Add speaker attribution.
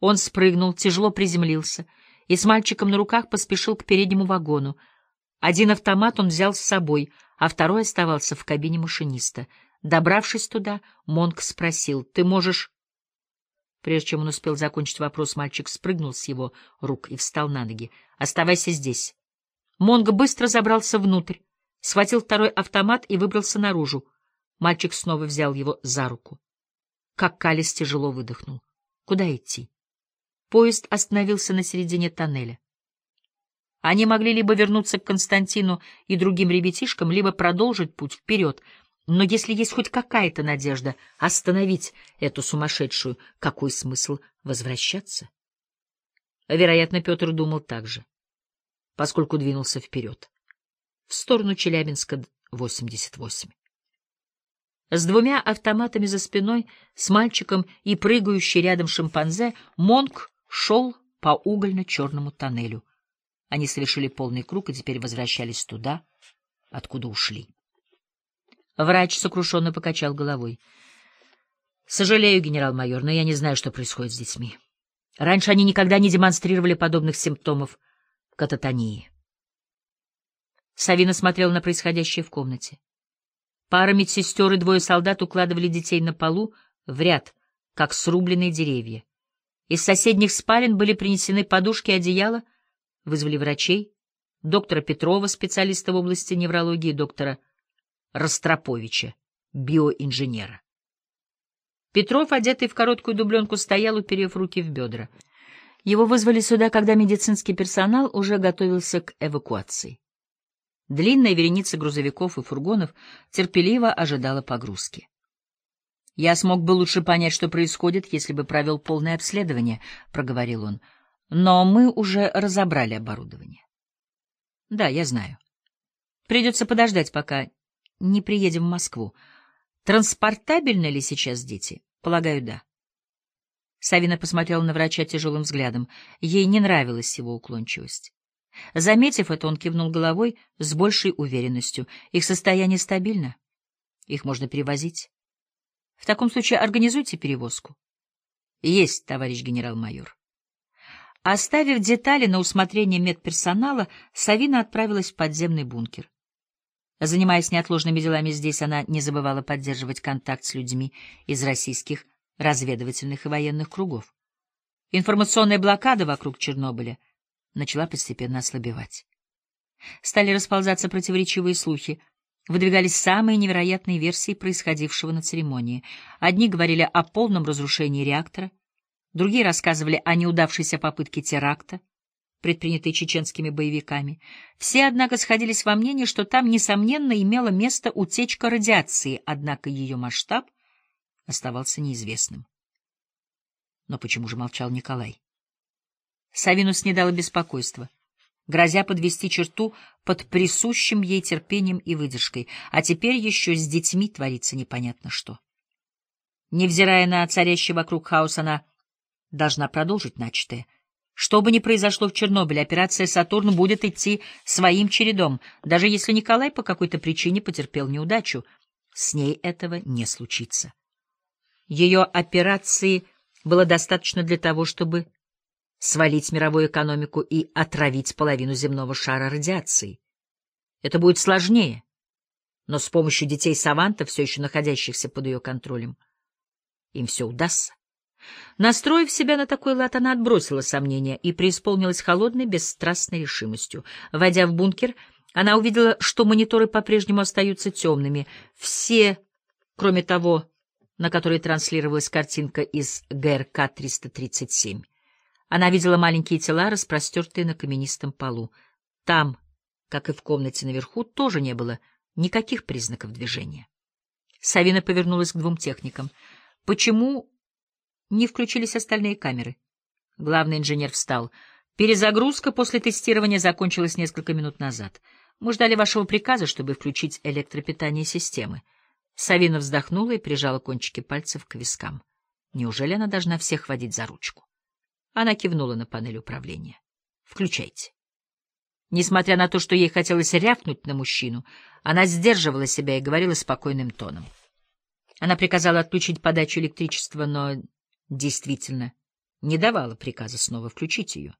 Speaker 1: Он спрыгнул, тяжело приземлился и с мальчиком на руках поспешил к переднему вагону. Один автомат он взял с собой, а второй оставался в кабине машиниста. Добравшись туда, Монк спросил, «Ты можешь...» Прежде чем он успел закончить вопрос, мальчик спрыгнул с его рук и встал на ноги. «Оставайся здесь». Монго быстро забрался внутрь, схватил второй автомат и выбрался наружу. Мальчик снова взял его за руку. Как Калис тяжело выдохнул. Куда идти? Поезд остановился на середине тоннеля. Они могли либо вернуться к Константину и другим ребятишкам, либо продолжить путь вперед. Но если есть хоть какая-то надежда остановить эту сумасшедшую, какой смысл возвращаться? Вероятно, Петр думал так же, поскольку двинулся вперед, в сторону Челябинска, 88. С двумя автоматами за спиной, с мальчиком и прыгающий рядом шимпанзе, Монк шел по угольно-черному тоннелю. Они совершили полный круг и теперь возвращались туда, откуда ушли. Врач сокрушенно покачал головой. — Сожалею, генерал-майор, но я не знаю, что происходит с детьми. Раньше они никогда не демонстрировали подобных симптомов кататонии. Савина смотрел на происходящее в комнате. Пара медсестер и двое солдат укладывали детей на полу в ряд, как срубленные деревья. Из соседних спален были принесены подушки и одеяла, вызвали врачей, доктора Петрова, специалиста в области неврологии, доктора Ростроповича, биоинженера. Петров, одетый в короткую дубленку, стоял, уперев руки в бедра. Его вызвали сюда, когда медицинский персонал уже готовился к эвакуации. Длинная вереница грузовиков и фургонов терпеливо ожидала погрузки. «Я смог бы лучше понять, что происходит, если бы провел полное обследование», — проговорил он. «Но мы уже разобрали оборудование». «Да, я знаю. Придется подождать, пока не приедем в Москву. Транспортабельны ли сейчас дети? Полагаю, да». Савина посмотрела на врача тяжелым взглядом. Ей не нравилась его уклончивость. Заметив это, он кивнул головой с большей уверенностью. Их состояние стабильно. Их можно перевозить. В таком случае организуйте перевозку. Есть, товарищ генерал-майор. Оставив детали на усмотрение медперсонала, Савина отправилась в подземный бункер. Занимаясь неотложными делами здесь, она не забывала поддерживать контакт с людьми из российских разведывательных и военных кругов. Информационная блокада вокруг Чернобыля начала постепенно ослабевать. Стали расползаться противоречивые слухи, выдвигались самые невероятные версии происходившего на церемонии. Одни говорили о полном разрушении реактора, другие рассказывали о неудавшейся попытке теракта, предпринятой чеченскими боевиками. Все, однако, сходились во мнении, что там, несомненно, имела место утечка радиации, однако ее масштаб оставался неизвестным. Но почему же молчал Николай? Савинус не дала беспокойства грозя подвести черту под присущим ей терпением и выдержкой, а теперь еще с детьми творится непонятно что. Невзирая на царящий вокруг хаос, она должна продолжить начатое. Что бы ни произошло в Чернобыле, операция «Сатурн» будет идти своим чередом, даже если Николай по какой-то причине потерпел неудачу. С ней этого не случится. Ее операции было достаточно для того, чтобы свалить мировую экономику и отравить половину земного шара радиацией. Это будет сложнее, но с помощью детей-саванта, все еще находящихся под ее контролем, им все удастся. Настроив себя на такой лад, она отбросила сомнения и преисполнилась холодной, бесстрастной решимостью. Войдя в бункер, она увидела, что мониторы по-прежнему остаются темными. Все, кроме того, на которой транслировалась картинка из ГРК-337. Она видела маленькие тела, распростертые на каменистом полу. Там, как и в комнате наверху, тоже не было никаких признаков движения. Савина повернулась к двум техникам. «Почему не включились остальные камеры?» Главный инженер встал. «Перезагрузка после тестирования закончилась несколько минут назад. Мы ждали вашего приказа, чтобы включить электропитание системы». Савина вздохнула и прижала кончики пальцев к вискам. Неужели она должна всех водить за ручку? Она кивнула на панель управления. «Включайте». Несмотря на то, что ей хотелось рявкнуть на мужчину, она сдерживала себя и говорила спокойным тоном. Она приказала отключить подачу электричества, но действительно не давала приказа снова включить ее.